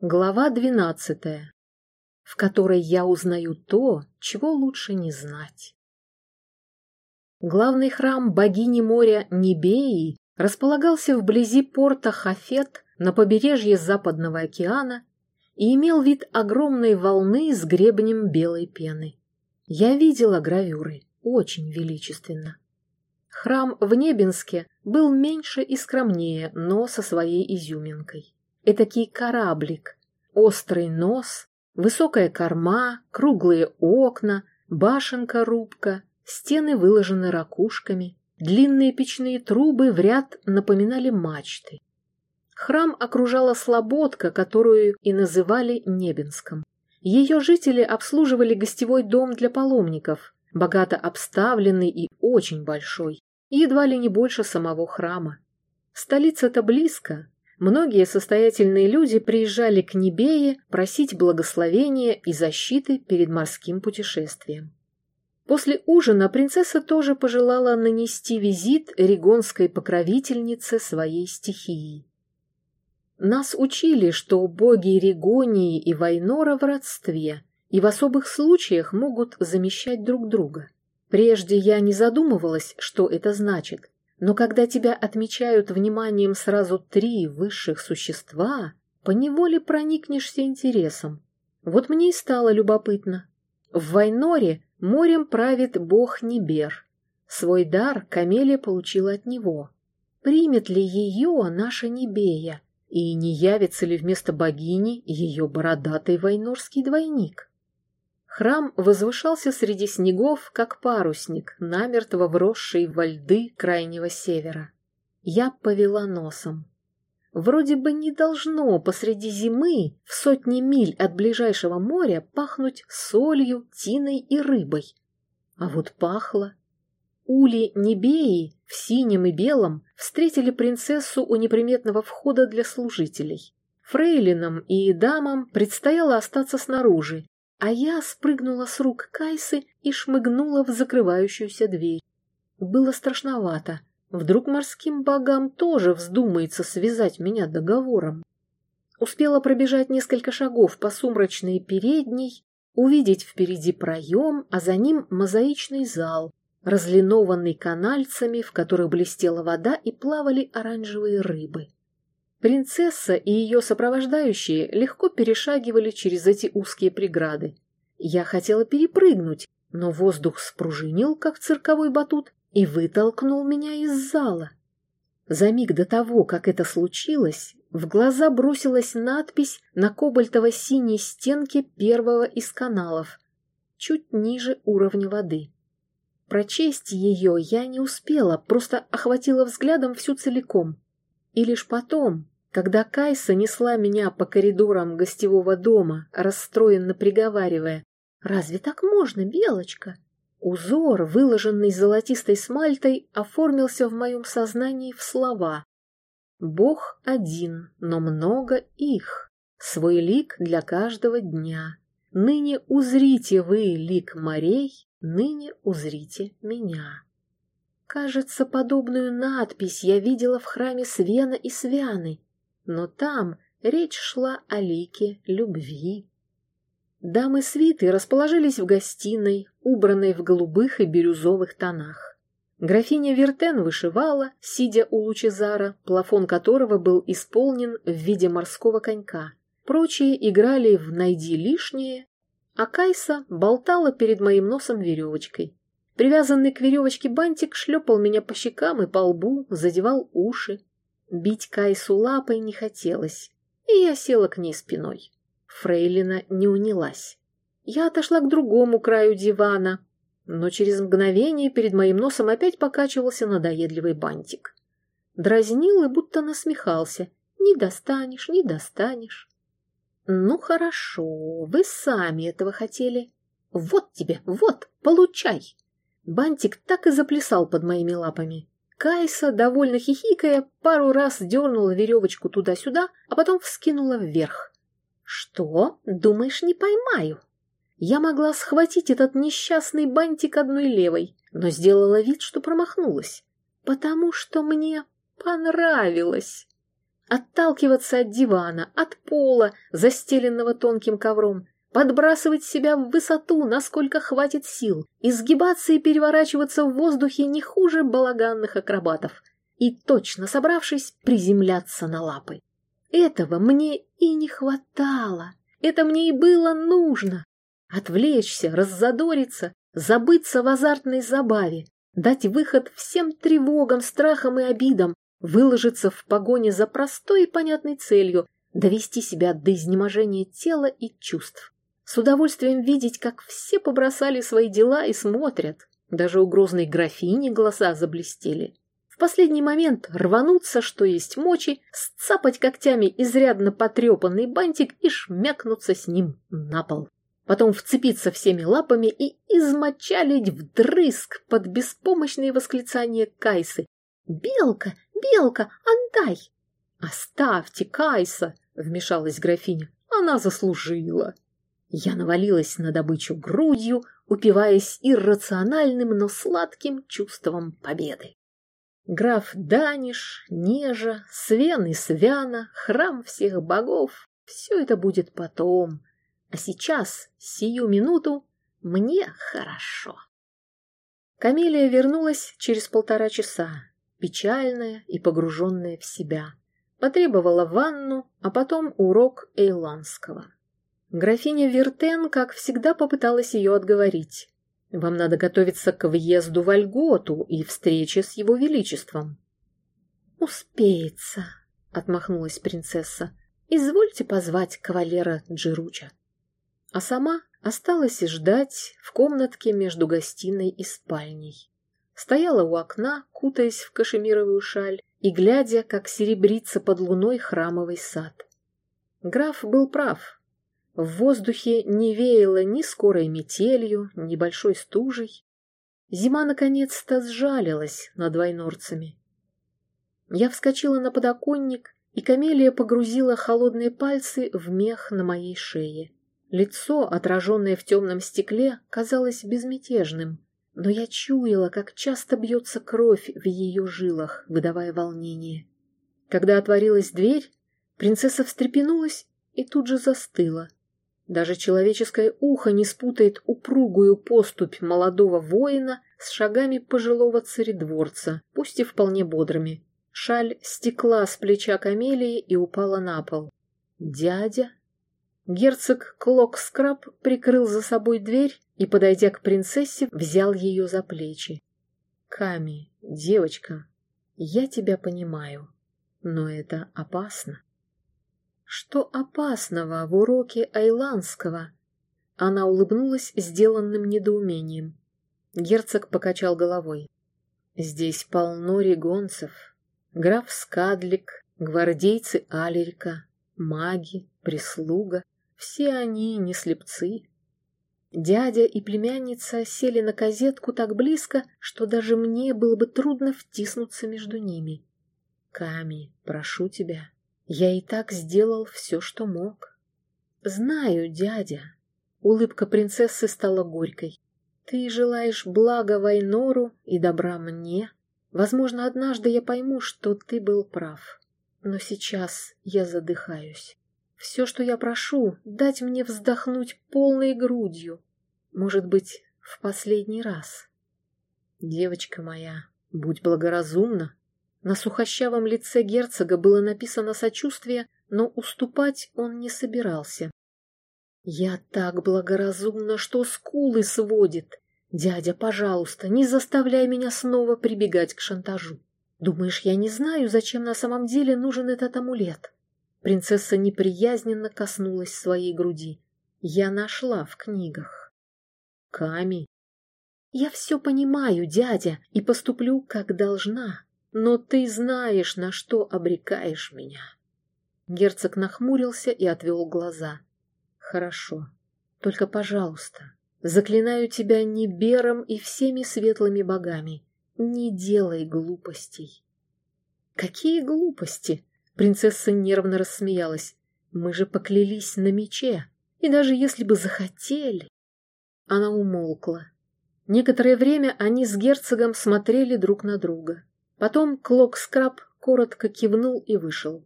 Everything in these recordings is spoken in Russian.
Глава двенадцатая, в которой я узнаю то, чего лучше не знать. Главный храм богини моря Небеи располагался вблизи порта Хафет на побережье Западного океана и имел вид огромной волны с гребнем белой пены. Я видела гравюры, очень величественно. Храм в Небинске был меньше и скромнее, но со своей изюминкой. Этакий кораблик, острый нос, высокая корма, круглые окна, башенка-рубка, стены выложены ракушками, длинные печные трубы в ряд напоминали мачты. Храм окружала слободка, которую и называли Небинском. Ее жители обслуживали гостевой дом для паломников, богато обставленный и очень большой, едва ли не больше самого храма. Столица-то близко. Многие состоятельные люди приезжали к Небее просить благословения и защиты перед морским путешествием. После ужина принцесса тоже пожелала нанести визит регонской покровительнице своей стихии. Нас учили, что боги Регонии и Вайнора в родстве и в особых случаях могут замещать друг друга. Прежде я не задумывалась, что это значит, но когда тебя отмечают вниманием сразу три высших существа, поневоле проникнешься интересом. Вот мне и стало любопытно. В Вайноре морем правит бог Небер. Свой дар Камелия получила от него. Примет ли ее наша Небея? И не явится ли вместо богини ее бородатый вайнорский двойник? Храм возвышался среди снегов, как парусник, намертво вросший во льды крайнего севера. Я повела носом. Вроде бы не должно посреди зимы в сотни миль от ближайшего моря пахнуть солью, тиной и рыбой. А вот пахло. Ули Небеи в синем и белом встретили принцессу у неприметного входа для служителей. Фрейлинам и дамам предстояло остаться снаружи, а я спрыгнула с рук Кайсы и шмыгнула в закрывающуюся дверь. Было страшновато. Вдруг морским богам тоже вздумается связать меня договором. Успела пробежать несколько шагов по сумрачной передней, увидеть впереди проем, а за ним мозаичный зал, разлинованный канальцами, в которых блестела вода и плавали оранжевые рыбы. Принцесса и ее сопровождающие легко перешагивали через эти узкие преграды. Я хотела перепрыгнуть, но воздух спружинил, как цирковой батут, и вытолкнул меня из зала. За миг до того, как это случилось, в глаза бросилась надпись на кобальтово-синей стенке первого из каналов, чуть ниже уровня воды. Прочесть ее я не успела, просто охватила взглядом всю целиком. И лишь потом, когда Кайса несла меня по коридорам гостевого дома, расстроенно приговаривая, «Разве так можно, Белочка?» Узор, выложенный золотистой смальтой, оформился в моем сознании в слова. «Бог один, но много их, свой лик для каждого дня. Ныне узрите вы лик морей, ныне узрите меня. Кажется, подобную надпись я видела в храме Свена и Свяны, но там речь шла о лике любви. Дамы свиты расположились в гостиной, убранной в голубых и бирюзовых тонах. Графиня Вертен вышивала, сидя у Лучезара, плафон которого был исполнен в виде морского конька. Прочие играли в «найди лишнее», а Кайса болтала перед моим носом веревочкой. Привязанный к веревочке бантик шлепал меня по щекам и по лбу, задевал уши. Бить Кайсу лапой не хотелось, и я села к ней спиной. Фрейлина не унялась. Я отошла к другому краю дивана, но через мгновение перед моим носом опять покачивался надоедливый бантик. Дразнил и будто насмехался. «Не достанешь, не достанешь». «Ну хорошо, вы сами этого хотели. Вот тебе, вот, получай!» Бантик так и заплясал под моими лапами. Кайса, довольно хихикая, пару раз дернула веревочку туда-сюда, а потом вскинула вверх. «Что? Думаешь, не поймаю?» Я могла схватить этот несчастный бантик одной левой, но сделала вид, что промахнулась, потому что мне понравилось. отталкиваться от дивана, от пола, застеленного тонким ковром, подбрасывать себя в высоту, насколько хватит сил, изгибаться и переворачиваться в воздухе не хуже балаганных акробатов, и, точно собравшись, приземляться на лапы. Этого мне и не хватало, это мне и было нужно. Отвлечься, раззадориться, забыться в азартной забаве, дать выход всем тревогам, страхам и обидам, выложиться в погоне за простой и понятной целью, довести себя до изнеможения тела и чувств. С удовольствием видеть, как все побросали свои дела и смотрят. Даже у грозной графини глаза заблестели. В последний момент рвануться, что есть мочи, сцапать когтями изрядно потрепанный бантик и шмякнуться с ним на пол потом вцепиться всеми лапами и измочалить вдрызг под беспомощные восклицания Кайсы. «Белка! Белка! Отдай!» «Оставьте Кайса!» — вмешалась графиня. «Она заслужила!» Я навалилась на добычу грудью, упиваясь иррациональным, но сладким чувством победы. Граф Даниш, Нежа, Свен и Свяна, храм всех богов — все это будет потом, а сейчас, сию минуту, мне хорошо. Камелия вернулась через полтора часа, печальная и погруженная в себя. Потребовала ванну, а потом урок эйландского. Графиня Вертен, как всегда, попыталась ее отговорить. «Вам надо готовиться к въезду в Альготу и встрече с его величеством». «Успеется», — отмахнулась принцесса. «Извольте позвать кавалера Джируча» а сама осталась ждать в комнатке между гостиной и спальней. Стояла у окна, кутаясь в кашемировую шаль и глядя, как серебрится под луной храмовый сад. Граф был прав. В воздухе не веяло ни скорой метелью, ни большой стужей. Зима наконец-то сжалилась над войнорцами. Я вскочила на подоконник, и Камелия погрузила холодные пальцы в мех на моей шее. Лицо, отраженное в темном стекле, казалось безмятежным, но я чуяла, как часто бьется кровь в ее жилах, выдавая волнение. Когда отворилась дверь, принцесса встрепенулась и тут же застыла. Даже человеческое ухо не спутает упругую поступь молодого воина с шагами пожилого царедворца, пусть и вполне бодрыми. Шаль стекла с плеча камелии и упала на пол. «Дядя?» Герцог Клокскраб прикрыл за собой дверь и, подойдя к принцессе, взял ее за плечи. «Ками, девочка, я тебя понимаю, но это опасно». «Что опасного в уроке Айландского?» Она улыбнулась сделанным недоумением. Герцог покачал головой. «Здесь полно регонцев. Граф Скадлик, гвардейцы Алерика, маги, прислуга. Все они не слепцы. Дядя и племянница сели на козетку так близко, что даже мне было бы трудно втиснуться между ними. Ками, прошу тебя, я и так сделал все, что мог. Знаю, дядя. Улыбка принцессы стала горькой. Ты желаешь блага Вайнору и добра мне. Возможно, однажды я пойму, что ты был прав. Но сейчас я задыхаюсь. Все, что я прошу, дать мне вздохнуть полной грудью. Может быть, в последний раз. Девочка моя, будь благоразумна. На сухощавом лице герцога было написано сочувствие, но уступать он не собирался. Я так благоразумна, что скулы сводит. Дядя, пожалуйста, не заставляй меня снова прибегать к шантажу. Думаешь, я не знаю, зачем на самом деле нужен этот амулет? Принцесса неприязненно коснулась своей груди. Я нашла в книгах. Ками. Я все понимаю, дядя, и поступлю, как должна. Но ты знаешь, на что обрекаешь меня. Герцог нахмурился и отвел глаза. Хорошо. Только, пожалуйста, заклинаю тебя Небером и всеми светлыми богами. Не делай глупостей. Какие глупости? Принцесса нервно рассмеялась. «Мы же поклялись на мече, и даже если бы захотели...» Она умолкла. Некоторое время они с герцогом смотрели друг на друга. Потом Клок Скраб коротко кивнул и вышел.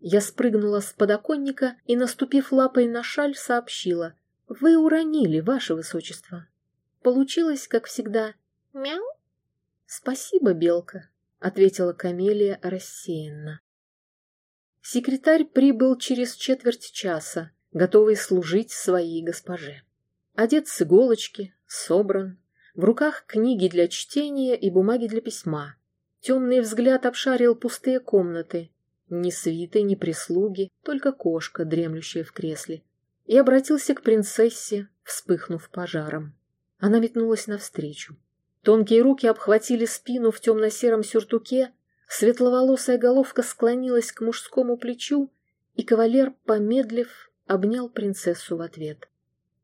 Я спрыгнула с подоконника и, наступив лапой на шаль, сообщила. «Вы уронили, ваше высочество». Получилось, как всегда. «Мяу». «Спасибо, Белка», — ответила Камелия рассеянно. Секретарь прибыл через четверть часа, готовый служить своей госпоже. Одет с иголочки, собран, в руках книги для чтения и бумаги для письма. Темный взгляд обшарил пустые комнаты, ни свиты, ни прислуги, только кошка, дремлющая в кресле. И обратился к принцессе, вспыхнув пожаром. Она метнулась навстречу. Тонкие руки обхватили спину в темно-сером сюртуке, светловолосая головка склонилась к мужскому плечу, и кавалер, помедлив, обнял принцессу в ответ.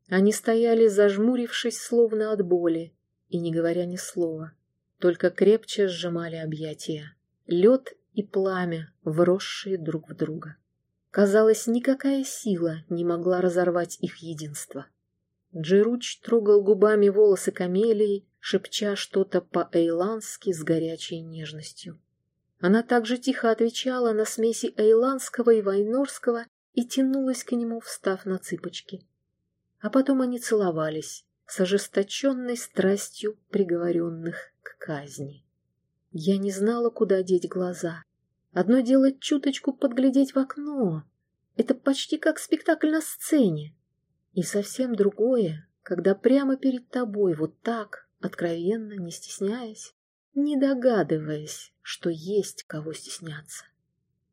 Они стояли, зажмурившись, словно от боли, и не говоря ни слова, только крепче сжимали объятия. Лед и пламя, вросшие друг в друга. Казалось, никакая сила не могла разорвать их единство. Джируч трогал губами волосы камелии, шепча что-то по-эйландски с горячей нежностью. Она также тихо отвечала на смеси эйландского и вайнорского и тянулась к нему, встав на цыпочки. А потом они целовались с ожесточенной страстью приговоренных к казни. Я не знала, куда деть глаза. Одно дело чуточку подглядеть в окно. Это почти как спектакль на сцене. И совсем другое, когда прямо перед тобой вот так, откровенно, не стесняясь, не догадываясь, что есть кого стесняться.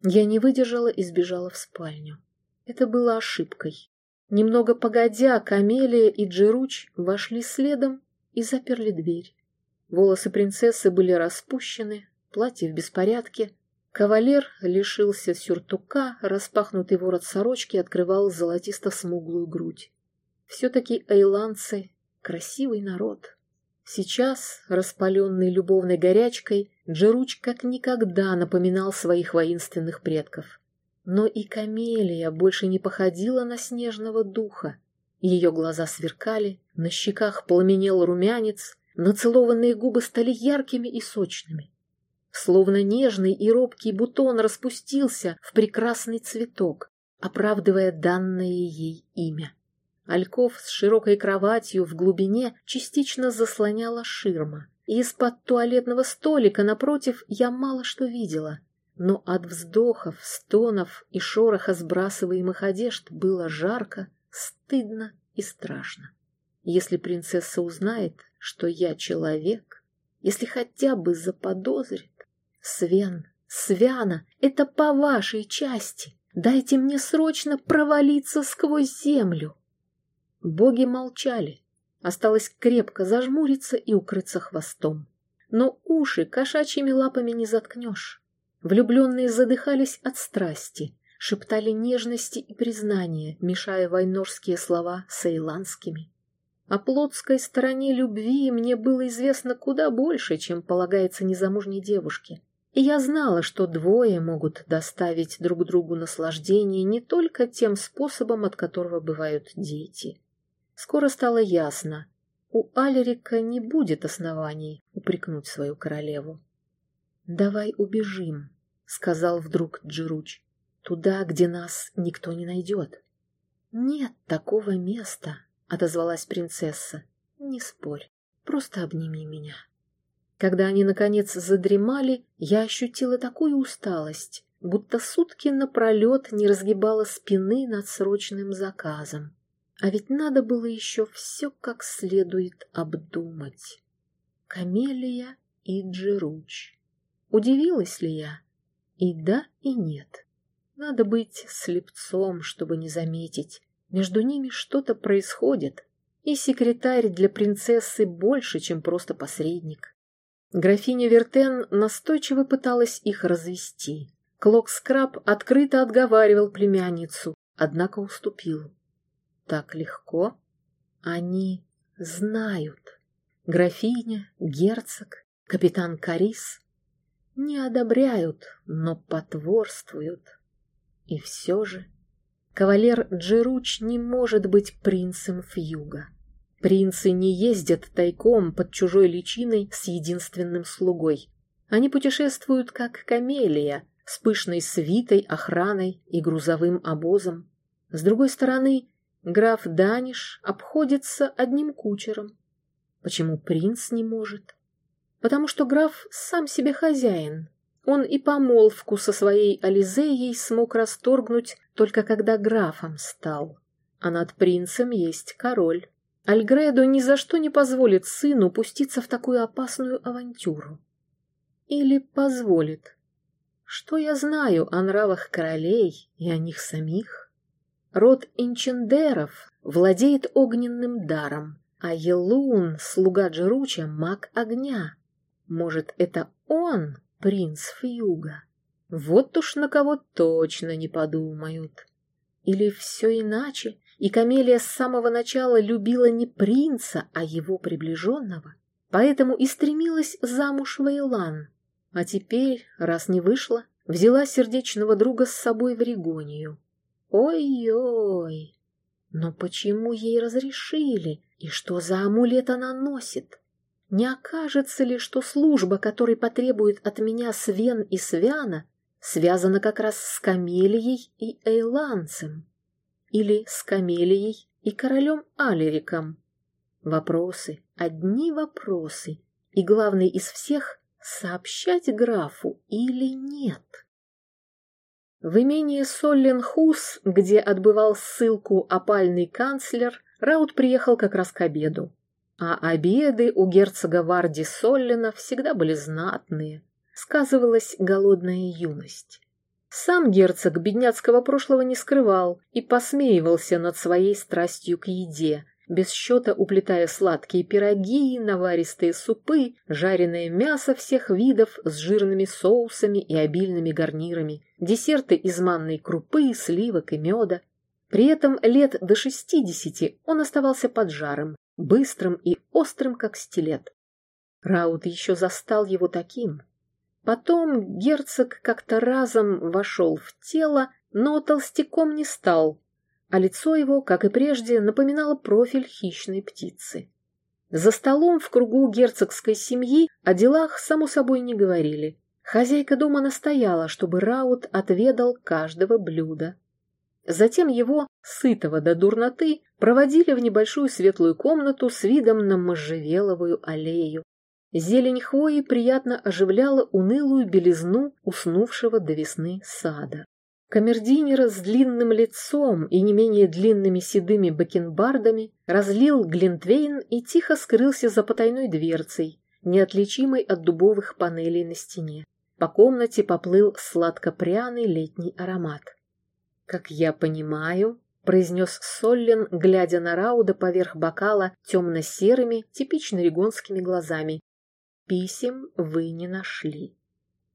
Я не выдержала и сбежала в спальню. Это было ошибкой. Немного погодя, Камелия и Джеруч вошли следом и заперли дверь. Волосы принцессы были распущены, платье в беспорядке. Кавалер лишился сюртука, распахнутый ворот сорочки открывал золотисто-смуглую грудь. Все-таки эйландцы — красивый народ. Сейчас, распаленный любовной горячкой, Джеруч как никогда напоминал своих воинственных предков. Но и Камелия больше не походила на снежного духа. Ее глаза сверкали, на щеках пламенел румянец, Нацелованные губы стали яркими и сочными. Словно нежный и робкий бутон распустился в прекрасный цветок, оправдывая данное ей имя. Альков с широкой кроватью в глубине частично заслоняла ширма, и из-под туалетного столика напротив я мало что видела, но от вздохов, стонов и шороха сбрасываемых одежд было жарко, стыдно и страшно. Если принцесса узнает, что я человек, если хотя бы заподозрит. Свен, Свяна, это по вашей части. Дайте мне срочно провалиться сквозь землю. Боги молчали. Осталось крепко зажмуриться и укрыться хвостом. Но уши кошачьими лапами не заткнешь. Влюбленные задыхались от страсти, шептали нежности и признания, мешая войнорские слова с эйландскими. О плотской стороне любви мне было известно куда больше, чем полагается незамужней девушке. И я знала, что двое могут доставить друг другу наслаждение не только тем способом, от которого бывают дети. Скоро стало ясно, у Алерика не будет оснований упрекнуть свою королеву. «Давай убежим», — сказал вдруг Джируч, — «туда, где нас никто не найдет». «Нет такого места», — отозвалась принцесса. «Не спорь, просто обними меня». Когда они, наконец, задремали, я ощутила такую усталость, будто сутки напролет не разгибала спины над срочным заказом. А ведь надо было еще все как следует обдумать. Камелия и Джеруч. Удивилась ли я? И да, и нет. Надо быть слепцом, чтобы не заметить. Между ними что-то происходит, и секретарь для принцессы больше, чем просто посредник. Графиня Вертен настойчиво пыталась их развести. Клок-скраб открыто отговаривал племянницу, однако уступил. Так легко. Они знают. Графиня, герцог, капитан Карис не одобряют, но потворствуют. И все же Кавалер Джеруч не может быть принцем Фьюга. Принцы не ездят тайком под чужой личиной с единственным слугой. Они путешествуют как камелия, с пышной свитой, охраной и грузовым обозом. С другой стороны, граф Даниш обходится одним кучером. Почему принц не может? Потому что граф сам себе хозяин. Он и помолвку со своей Ализеей смог расторгнуть только когда графом стал. А над принцем есть король. Альгредо ни за что не позволит сыну пуститься в такую опасную авантюру. Или позволит. Что я знаю о нравах королей и о них самих? Род Инчендеров владеет огненным даром, а Елун, слуга Джеруча, маг огня. Может, это он, принц Фьюга? Вот уж на кого точно не подумают. Или все иначе, и Камелия с самого начала любила не принца, а его приближенного, поэтому и стремилась замуж в Эйлан. А теперь, раз не вышла, взяла сердечного друга с собой в Регонию. Ой-ой! Но почему ей разрешили, и что за амулет она носит? Не окажется ли, что служба, которой потребует от меня Свен и Свяна, связана как раз с Камелией и Эйланцем? Или с Камелией и королем Алериком? Вопросы, одни вопросы, и главный из всех — сообщать графу или нет? В имении Солленхус, где отбывал ссылку опальный канцлер, Раут приехал как раз к обеду. А обеды у герцога Варди Соллина всегда были знатные. Сказывалась голодная юность. Сам герцог бедняцкого прошлого не скрывал и посмеивался над своей страстью к еде, без счета уплетая сладкие пироги, наваристые супы, жареное мясо всех видов с жирными соусами и обильными гарнирами, десерты из манной крупы, сливок и меда. При этом лет до шестидесяти он оставался поджарым, быстрым и острым, как стилет. Раут еще застал его таким. Потом герцог как-то разом вошел в тело, но толстяком не стал, а лицо его, как и прежде, напоминало профиль хищной птицы. За столом в кругу герцогской семьи о делах, само собой, не говорили. Хозяйка дома настояла, чтобы Раут отведал каждого блюда. Затем его, сытого до дурноты, проводили в небольшую светлую комнату с видом на можжевеловую аллею. Зелень хвои приятно оживляла унылую белизну уснувшего до весны сада. Камердинера с длинным лицом и не менее длинными седыми бакенбардами разлил Глинтвейн и тихо скрылся за потайной дверцей, неотличимой от дубовых панелей на стене. По комнате поплыл сладко-пряный летний аромат. «Как я понимаю», — произнес Соллен, глядя на Рауда поверх бокала темно-серыми, типично регонскими глазами, «писем вы не нашли».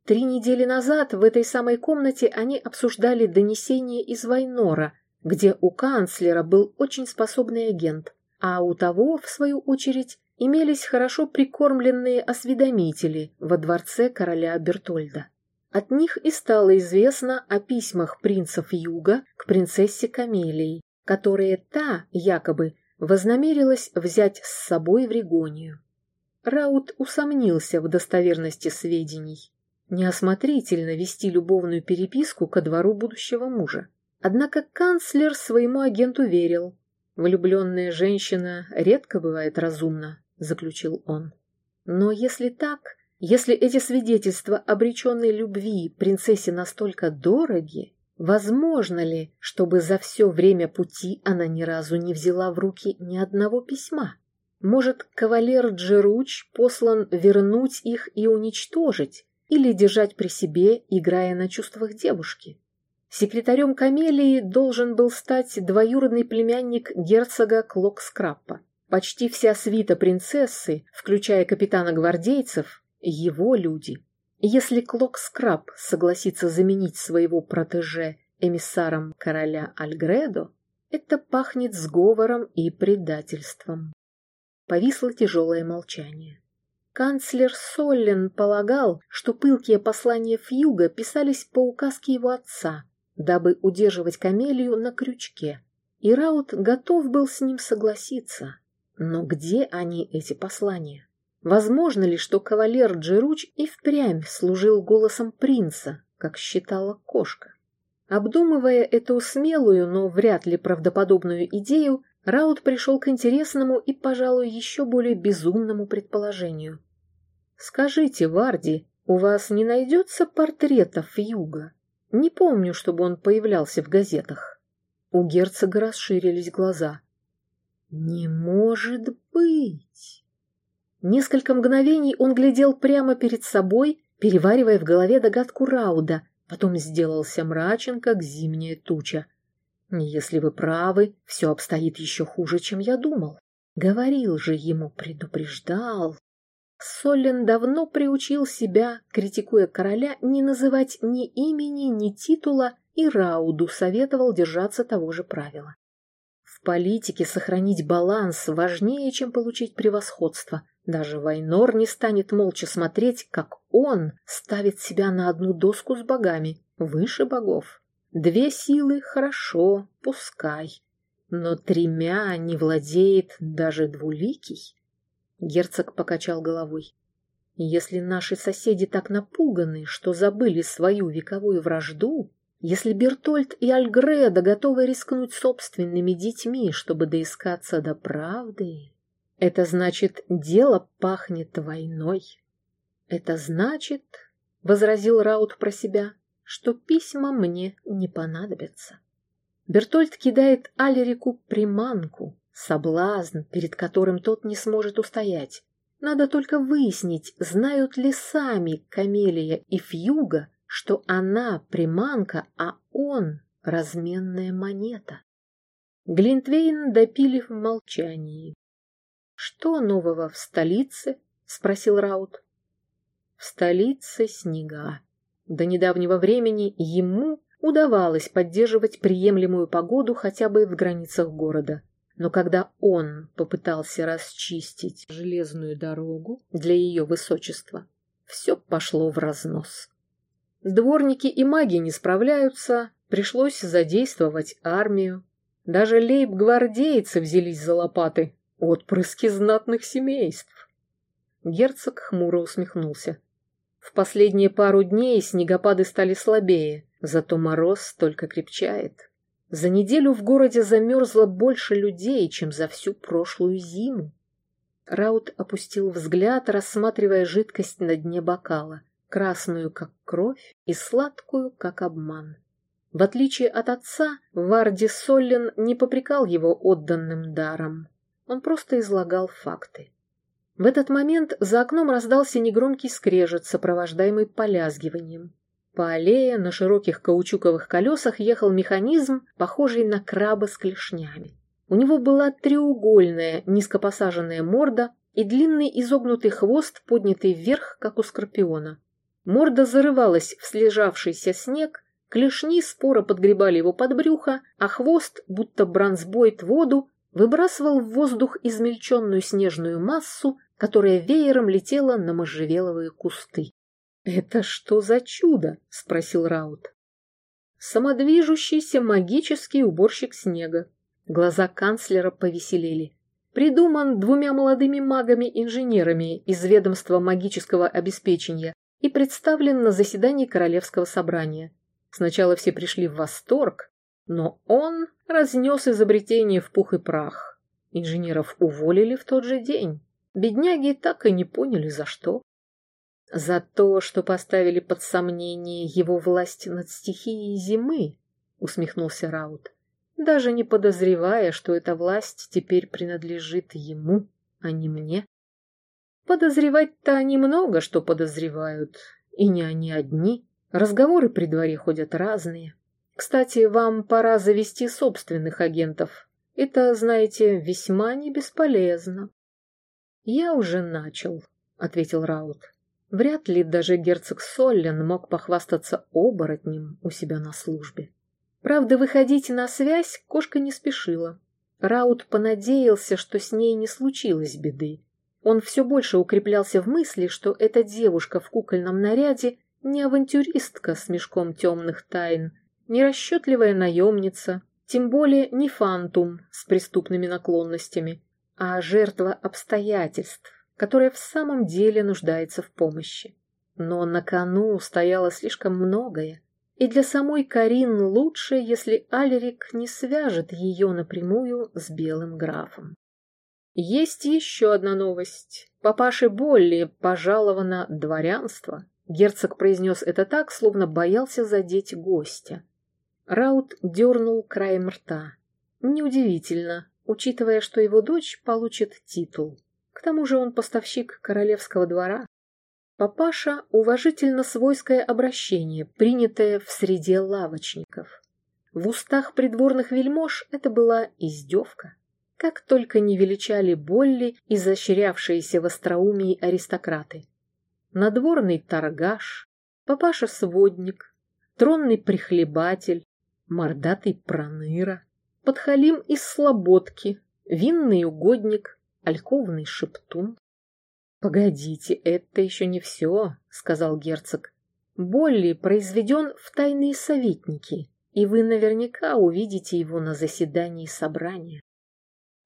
Три недели назад в этой самой комнате они обсуждали донесение из Вайнора, где у канцлера был очень способный агент, а у того, в свою очередь, имелись хорошо прикормленные осведомители во дворце короля Бертольда. От них и стало известно о письмах принцев Юга к принцессе Камелии, которые та, якобы, вознамерилась взять с собой в Регонию. Раут усомнился в достоверности сведений неосмотрительно вести любовную переписку ко двору будущего мужа. Однако канцлер своему агенту верил. «Влюбленная женщина редко бывает разумна», — заключил он. «Но если так, если эти свидетельства обреченной любви принцессе настолько дороги, возможно ли, чтобы за все время пути она ни разу не взяла в руки ни одного письма? Может, кавалер Джеруч послан вернуть их и уничтожить, или держать при себе, играя на чувствах девушки. Секретарем Камелии должен был стать двоюродный племянник герцога Клокскраппа. Почти вся свита принцессы, включая капитана гвардейцев, его люди. Если Клокскраб согласится заменить своего протеже эмиссаром короля Альгредо, это пахнет сговором и предательством. Повисло тяжелое молчание. Канцлер Соллен полагал, что пылкие послания Фьюга писались по указке его отца, дабы удерживать Камелию на крючке. И Раут готов был с ним согласиться. Но где они, эти послания? Возможно ли, что кавалер Джеруч и впрямь служил голосом принца, как считала кошка. Обдумывая эту смелую, но вряд ли правдоподобную идею, Раут пришел к интересному и, пожалуй, еще более безумному предположению. «Скажите, Варди, у вас не найдется портретов Юга? Не помню, чтобы он появлялся в газетах». У герцога расширились глаза. «Не может быть!» Несколько мгновений он глядел прямо перед собой, переваривая в голове догадку Рауда, потом сделался мрачен, как зимняя туча. Если вы правы, все обстоит еще хуже, чем я думал. Говорил же ему, предупреждал. Соллен давно приучил себя, критикуя короля, не называть ни имени, ни титула, и Рауду советовал держаться того же правила. В политике сохранить баланс важнее, чем получить превосходство. Даже Вайнор не станет молча смотреть, как он ставит себя на одну доску с богами, выше богов. Две силы — хорошо, пускай, но тремя не владеет даже двуликий. Герцог покачал головой. Если наши соседи так напуганы, что забыли свою вековую вражду, если Бертольд и Альгреда готовы рискнуть собственными детьми, чтобы доискаться до правды, это значит, дело пахнет войной. Это значит, — возразил Раут про себя, что письма мне не понадобятся. Бертольд кидает Алерику приманку, соблазн, перед которым тот не сможет устоять. Надо только выяснить, знают ли сами Камелия и Фьюга, что она приманка, а он разменная монета. Глинтвейн допили в молчании. «Что нового в столице?» — спросил Раут. «В столице снега», до недавнего времени ему удавалось поддерживать приемлемую погоду хотя бы в границах города. Но когда он попытался расчистить железную дорогу для ее высочества, все пошло в разнос. Дворники и маги не справляются, пришлось задействовать армию. Даже лейб-гвардейцы взялись за лопаты, отпрыски знатных семейств. Герцог хмуро усмехнулся. В последние пару дней снегопады стали слабее, зато мороз только крепчает. За неделю в городе замерзло больше людей, чем за всю прошлую зиму. Раут опустил взгляд, рассматривая жидкость на дне бокала, красную, как кровь, и сладкую, как обман. В отличие от отца, Варди Соллен не попрекал его отданным даром. Он просто излагал факты. В этот момент за окном раздался негромкий скрежет, сопровождаемый полязгиванием. По аллее на широких каучуковых колесах ехал механизм, похожий на краба с клешнями. У него была треугольная, низкопосаженная морда и длинный изогнутый хвост, поднятый вверх, как у скорпиона. Морда зарывалась в слежавшийся снег, клешни споро подгребали его под брюхо, а хвост, будто бронзбойт воду, выбрасывал в воздух измельченную снежную массу, которая веером летела на можжевеловые кусты. «Это что за чудо?» — спросил Раут. «Самодвижущийся магический уборщик снега». Глаза канцлера повеселели. Придуман двумя молодыми магами-инженерами из ведомства магического обеспечения и представлен на заседании Королевского собрания. Сначала все пришли в восторг, но он разнес изобретение в пух и прах. Инженеров уволили в тот же день. Бедняги так и не поняли, за что. За то, что поставили под сомнение его власть над стихией зимы, усмехнулся Раут, даже не подозревая, что эта власть теперь принадлежит ему, а не мне. Подозревать-то они много что подозревают, и не они одни. Разговоры при дворе ходят разные. Кстати, вам пора завести собственных агентов. Это, знаете, весьма не бесполезно. Я уже начал, ответил Раут. Вряд ли даже герцог Соллен мог похвастаться оборотнем у себя на службе. Правда, выходить на связь кошка не спешила. Раут понадеялся, что с ней не случилось беды. Он все больше укреплялся в мысли, что эта девушка в кукольном наряде не авантюристка с мешком темных тайн, не расчетливая наемница, тем более не фантум с преступными наклонностями, а жертва обстоятельств, которая в самом деле нуждается в помощи. Но на кону стояло слишком многое, и для самой Карин лучше, если Алерик не свяжет ее напрямую с белым графом. Есть еще одна новость. Папаше Болли пожаловано дворянство. Герцог произнес это так, словно боялся задеть гостя. Раут дернул краем рта. Неудивительно, учитывая, что его дочь получит титул. К тому же он поставщик королевского двора. Папаша – уважительно свойское обращение, принятое в среде лавочников. В устах придворных вельмож это была издевка. Как только не величали Болли изощрявшиеся в остроумии аристократы. Надворный торгаш, папаша-сводник, тронный прихлебатель, мордатый проныра, подхалим из слободки, винный угодник, альковный шептун. «Погодите, это еще не все», — сказал герцог. «Болли произведен в тайные советники, и вы наверняка увидите его на заседании собрания».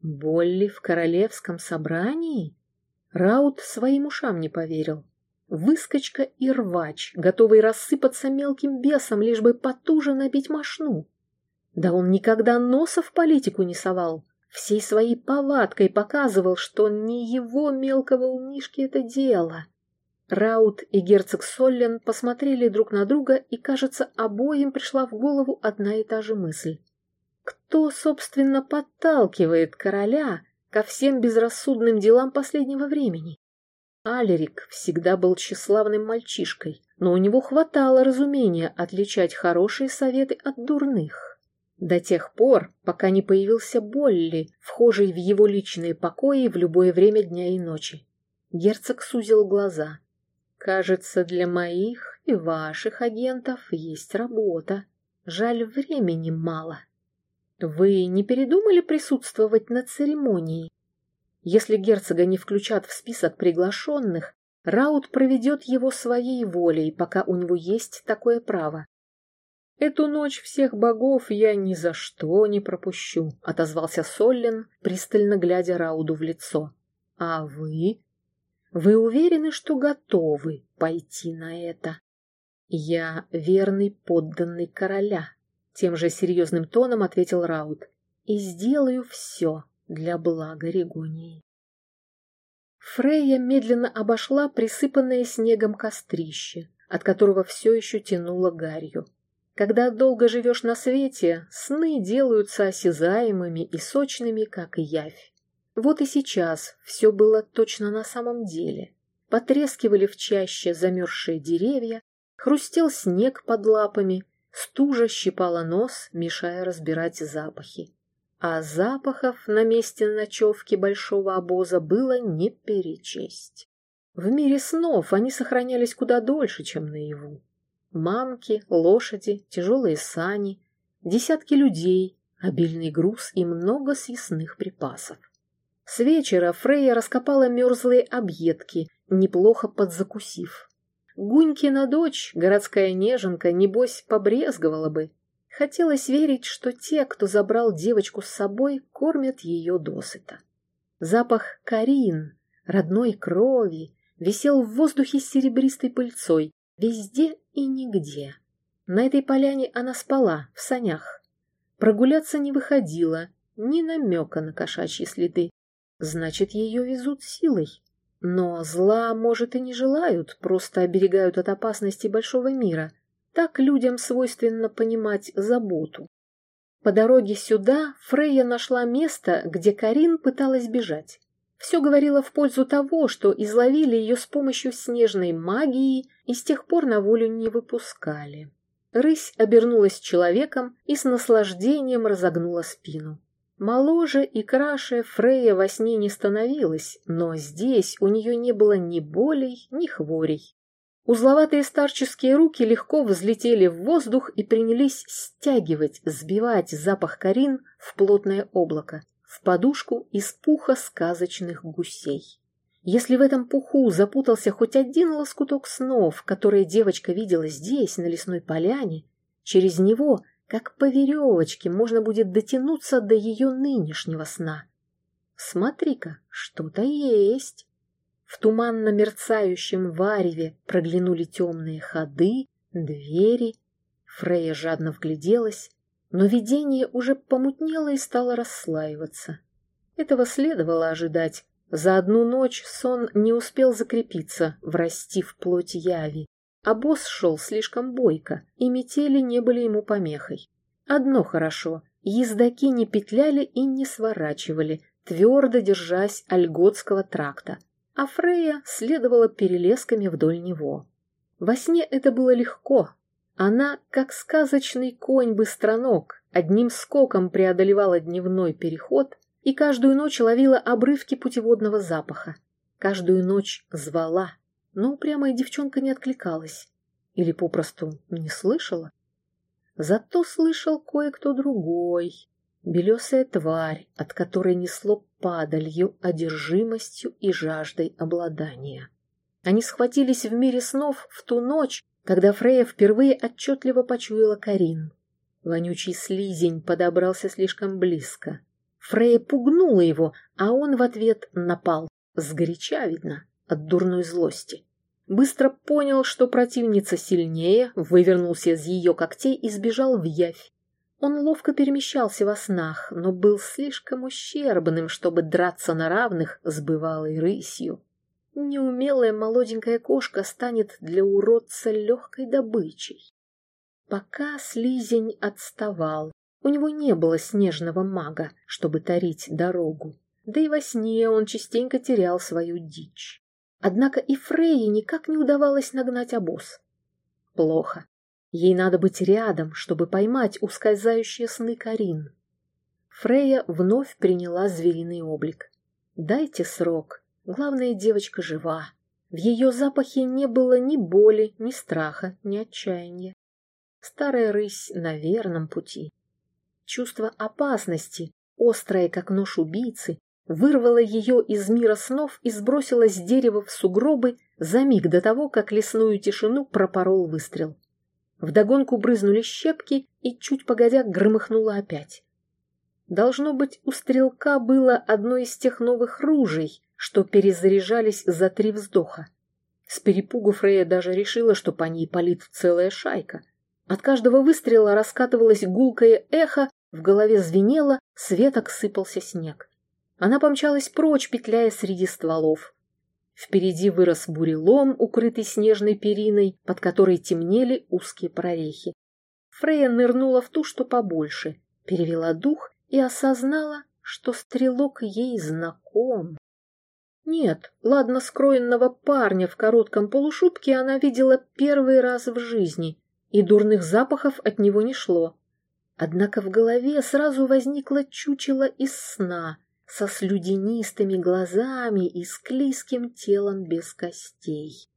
«Болли в королевском собрании?» Раут своим ушам не поверил. Выскочка и рвач, готовый рассыпаться мелким бесом, лишь бы потуже набить мошну. Да он никогда носа в политику не совал всей своей повадкой показывал, что не его мелкого умишки это дело. Раут и герцог Соллен посмотрели друг на друга, и, кажется, обоим пришла в голову одна и та же мысль. Кто, собственно, подталкивает короля ко всем безрассудным делам последнего времени? Алерик всегда был тщеславным мальчишкой, но у него хватало разумения отличать хорошие советы от дурных. До тех пор, пока не появился Болли, вхожий в его личные покои в любое время дня и ночи. Герцог сузил глаза. «Кажется, для моих и ваших агентов есть работа. Жаль, времени мало. Вы не передумали присутствовать на церемонии? Если герцога не включат в список приглашенных, Раут проведет его своей волей, пока у него есть такое право. «Эту ночь всех богов я ни за что не пропущу», — отозвался Соллин, пристально глядя Рауду в лицо. «А вы? Вы уверены, что готовы пойти на это?» «Я верный подданный короля», — тем же серьезным тоном ответил Рауд, «и сделаю все для блага Регонии». Фрейя медленно обошла присыпанное снегом кострище, от которого все еще тянуло гарью. Когда долго живешь на свете, сны делаются осязаемыми и сочными, как явь. Вот и сейчас все было точно на самом деле. Потрескивали в чаще замерзшие деревья, хрустел снег под лапами, стужа щипала нос, мешая разбирать запахи. А запахов на месте ночевки большого обоза было не перечесть. В мире снов они сохранялись куда дольше, чем наяву. Мамки, лошади, тяжелые сани, десятки людей, обильный груз и много съестных припасов. С вечера Фрейя раскопала мерзлые объедки, неплохо подзакусив. Гунькина дочь, городская неженка, небось, побрезговала бы. Хотелось верить, что те, кто забрал девочку с собой, кормят ее досыта. Запах карин, родной крови, висел в воздухе серебристой пыльцой, Везде и нигде. На этой поляне она спала, в санях. Прогуляться не выходила, ни намека на кошачьи следы. Значит, ее везут силой. Но зла, может, и не желают, просто оберегают от опасности большого мира. Так людям свойственно понимать заботу. По дороге сюда Фрейя нашла место, где Карин пыталась бежать. Все говорило в пользу того, что изловили ее с помощью снежной магии и с тех пор на волю не выпускали. Рысь обернулась человеком и с наслаждением разогнула спину. Моложе и краше Фрея во сне не становилась, но здесь у нее не было ни болей, ни хворей. Узловатые старческие руки легко взлетели в воздух и принялись стягивать, сбивать запах Карин в плотное облако в подушку из пуха сказочных гусей. Если в этом пуху запутался хоть один лоскуток снов, которые девочка видела здесь, на лесной поляне, через него, как по веревочке, можно будет дотянуться до ее нынешнего сна. Смотри-ка, что-то есть. В туманно мерцающем вареве проглянули темные ходы, двери. Фрея жадно вгляделась, но видение уже помутнело и стало расслаиваться. Этого следовало ожидать. За одну ночь сон не успел закрепиться, врасти в плоть яви, а босс шел слишком бойко, и метели не были ему помехой. Одно хорошо — ездаки не петляли и не сворачивали, твердо держась альготского тракта, а Фрея следовала перелесками вдоль него. Во сне это было легко. Она, как сказочный конь-быстроног, одним скоком преодолевала дневной переход и каждую ночь ловила обрывки путеводного запаха. Каждую ночь звала, но упрямая девчонка не откликалась или попросту не слышала. Зато слышал кое-кто другой, белесая тварь, от которой несло падалью, одержимостью и жаждой обладания. Они схватились в мире снов в ту ночь, когда Фрея впервые отчетливо почуяла Карин. Вонючий слизень подобрался слишком близко. Фрея пугнула его, а он в ответ напал, сгоряча, видно, от дурной злости. Быстро понял, что противница сильнее, вывернулся из ее когтей и сбежал в явь. Он ловко перемещался во снах, но был слишком ущербным, чтобы драться на равных с бывалой рысью. Неумелая молоденькая кошка станет для уродца легкой добычей. Пока слизень отставал, у него не было снежного мага, чтобы тарить дорогу, да и во сне он частенько терял свою дичь. Однако и Фрейе никак не удавалось нагнать обоз. Плохо. Ей надо быть рядом, чтобы поймать ускользающие сны Карин. Фрея вновь приняла звериный облик. Дайте срок. Главное, девочка жива. В ее запахе не было ни боли, ни страха, ни отчаяния. Старая рысь на верном пути. Чувство опасности, острое, как нож убийцы, вырвало ее из мира снов и сбросило с дерева в сугробы за миг до того, как лесную тишину пропорол выстрел. Вдогонку брызнули щепки и, чуть погодя, громыхнуло опять. Должно быть, у стрелка было одно из тех новых ружей, что перезаряжались за три вздоха. С перепугу Фрея даже решила, что по ней палит целая шайка. От каждого выстрела раскатывалось гулкое эхо, в голове звенело, с сыпался снег. Она помчалась прочь, петляя среди стволов. Впереди вырос бурелом, укрытый снежной периной, под которой темнели узкие прорехи. Фрея нырнула в ту, что побольше, перевела дух и осознала, что стрелок ей знаком. Нет, ладно скроенного парня в коротком полушубке она видела первый раз в жизни, и дурных запахов от него не шло. Однако в голове сразу возникло чучело из сна, со слюдянистыми глазами и склизким телом без костей.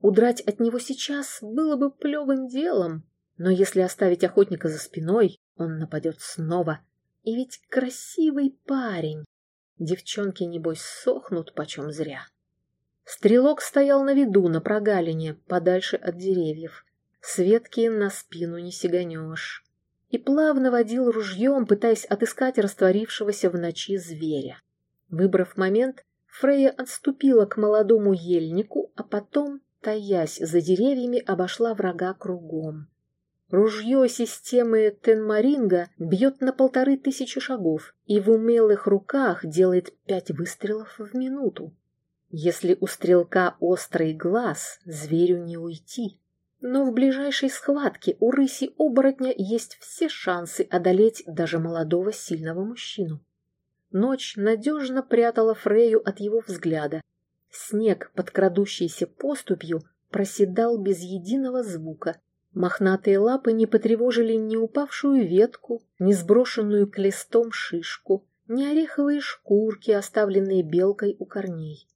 Удрать от него сейчас было бы плевым делом, но если оставить охотника за спиной, он нападет снова. И ведь красивый парень. Девчонки, небось, сохнут почем зря. Стрелок стоял на виду, на прогалине, подальше от деревьев. С ветки на спину не сиганешь и плавно водил ружьем, пытаясь отыскать растворившегося в ночи зверя. Выбрав момент, Фрея отступила к молодому ельнику, а потом, таясь за деревьями, обошла врага кругом. Ружье системы Тенмаринга бьет на полторы тысячи шагов и в умелых руках делает пять выстрелов в минуту. Если у стрелка острый глаз, зверю не уйти. Но в ближайшей схватке у рыси-оборотня есть все шансы одолеть даже молодого сильного мужчину. Ночь надежно прятала Фрею от его взгляда. Снег, под поступью, проседал без единого звука. Мохнатые лапы не потревожили ни упавшую ветку, ни сброшенную клестом шишку, ни ореховые шкурки, оставленные белкой у корней.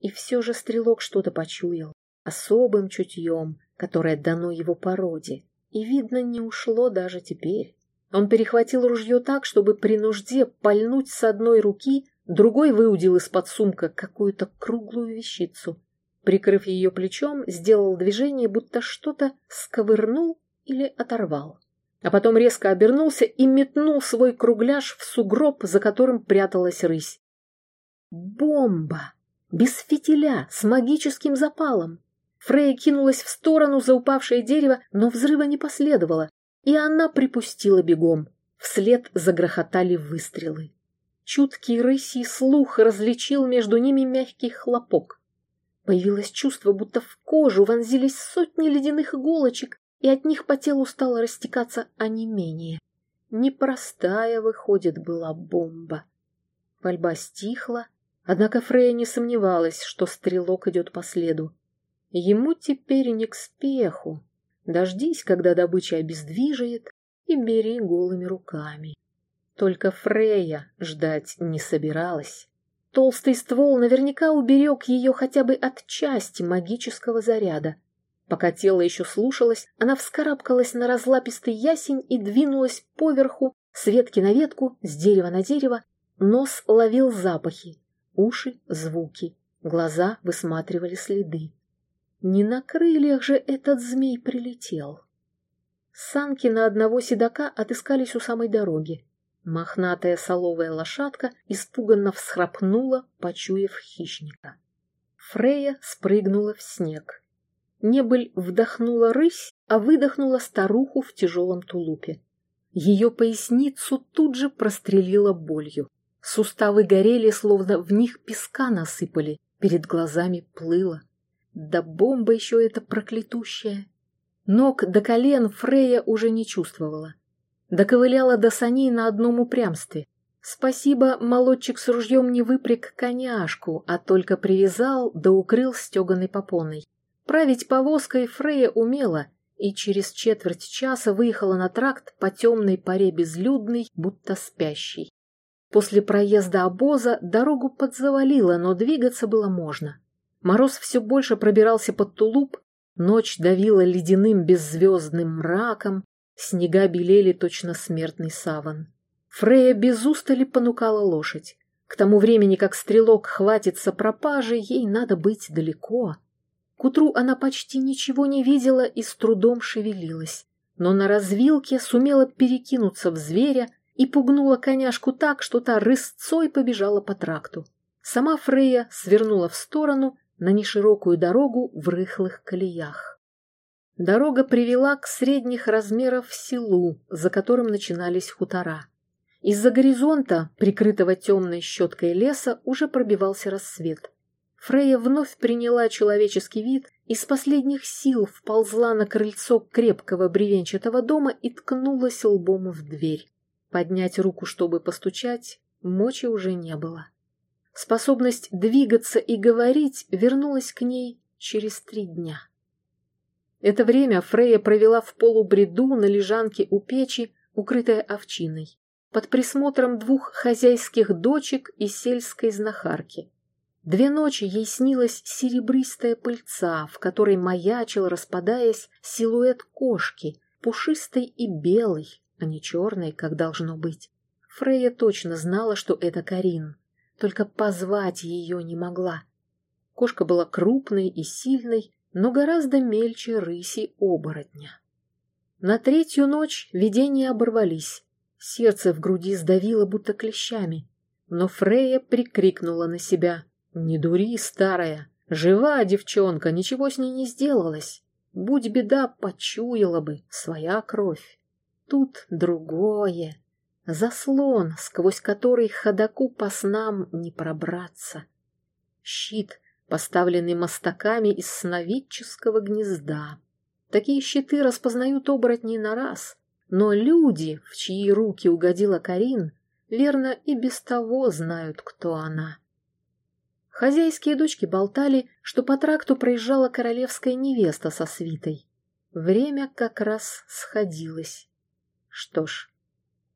И все же стрелок что-то почуял, особым чутьем, которое дано его породе, и, видно, не ушло даже теперь. Он перехватил ружье так, чтобы при нужде пальнуть с одной руки, другой выудил из-под сумка какую-то круглую вещицу. Прикрыв ее плечом, сделал движение, будто что-то сковырнул или оторвал. А потом резко обернулся и метнул свой кругляш в сугроб, за которым пряталась рысь. Бомба! без фитиля, с магическим запалом. Фрея кинулась в сторону за упавшее дерево, но взрыва не последовало, и она припустила бегом. Вслед загрохотали выстрелы. Чуткий рысий слух различил между ними мягкий хлопок. Появилось чувство, будто в кожу вонзились сотни ледяных иголочек, и от них по телу стало растекаться онемение. Непростая, выходит, была бомба. Пальба стихла, однако Фрея не сомневалась, что стрелок идет по следу. Ему теперь не к спеху. Дождись, когда добыча обездвижит, и бери голыми руками. Только Фрея ждать не собиралась. Толстый ствол наверняка уберег ее хотя бы от части магического заряда. Пока тело еще слушалось, она вскарабкалась на разлапистый ясень и двинулась поверху, с ветки на ветку, с дерева на дерево. Нос ловил запахи, уши — звуки, глаза высматривали следы. Не на крыльях же этот змей прилетел. Санки на одного седока отыскались у самой дороги. Мохнатая соловая лошадка испуганно всхрапнула, почуяв хищника. Фрея спрыгнула в снег. Небыль вдохнула рысь, а выдохнула старуху в тяжелом тулупе. Ее поясницу тут же прострелила болью. Суставы горели, словно в них песка насыпали, перед глазами плыло. Да бомба еще эта проклятущая. Ног до колен Фрея уже не чувствовала. Доковыляла до саней на одном упрямстве. Спасибо, молодчик с ружьем не выпряг коняшку, а только привязал да укрыл стеганой попоной. Править повозкой Фрея умела, и через четверть часа выехала на тракт по темной паре безлюдной, будто спящей. После проезда обоза дорогу подзавалило, но двигаться было можно. Мороз все больше пробирался под тулуп, ночь давила ледяным беззвездным мраком, снега белели точно смертный саван. Фрея без устали понукала лошадь. К тому времени, как стрелок хватится пропажи, ей надо быть далеко. К утру она почти ничего не видела и с трудом шевелилась, но на развилке сумела перекинуться в зверя и пугнула коняшку так, что та рысцой побежала по тракту. Сама Фрея свернула в сторону на неширокую дорогу в рыхлых колеях. Дорога привела к средних размеров селу, за которым начинались хутора. Из-за горизонта, прикрытого темной щеткой леса, уже пробивался рассвет. Фрея вновь приняла человеческий вид и с последних сил вползла на крыльцо крепкого бревенчатого дома и ткнулась лбом в дверь. Поднять руку, чтобы постучать, мочи уже не было. Способность двигаться и говорить вернулась к ней через три дня. Это время Фрея провела в полубреду на лежанке у печи, укрытая овчиной, под присмотром двух хозяйских дочек и сельской знахарки. Две ночи ей снилась серебристая пыльца, в которой маячил, распадаясь, силуэт кошки, пушистой и белой, а не черной, как должно быть. Фрея точно знала, что это Карин только позвать ее не могла. Кошка была крупной и сильной, но гораздо мельче рыси-оборотня. На третью ночь видения оборвались, сердце в груди сдавило будто клещами, но Фрея прикрикнула на себя «Не дури, старая! Жива девчонка, ничего с ней не сделалось! Будь беда, почуяла бы своя кровь! Тут другое!» Заслон, сквозь который ходаку по снам не пробраться. Щит, поставленный мостаками из сновидческого гнезда. Такие щиты распознают оборотни на раз, но люди, в чьи руки угодила Карин, верно и без того знают, кто она. Хозяйские дочки болтали, что по тракту проезжала королевская невеста со свитой. Время как раз сходилось. Что ж,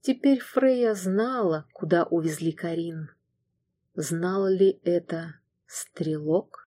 Теперь Фрея знала, куда увезли Карин. Знал ли это стрелок?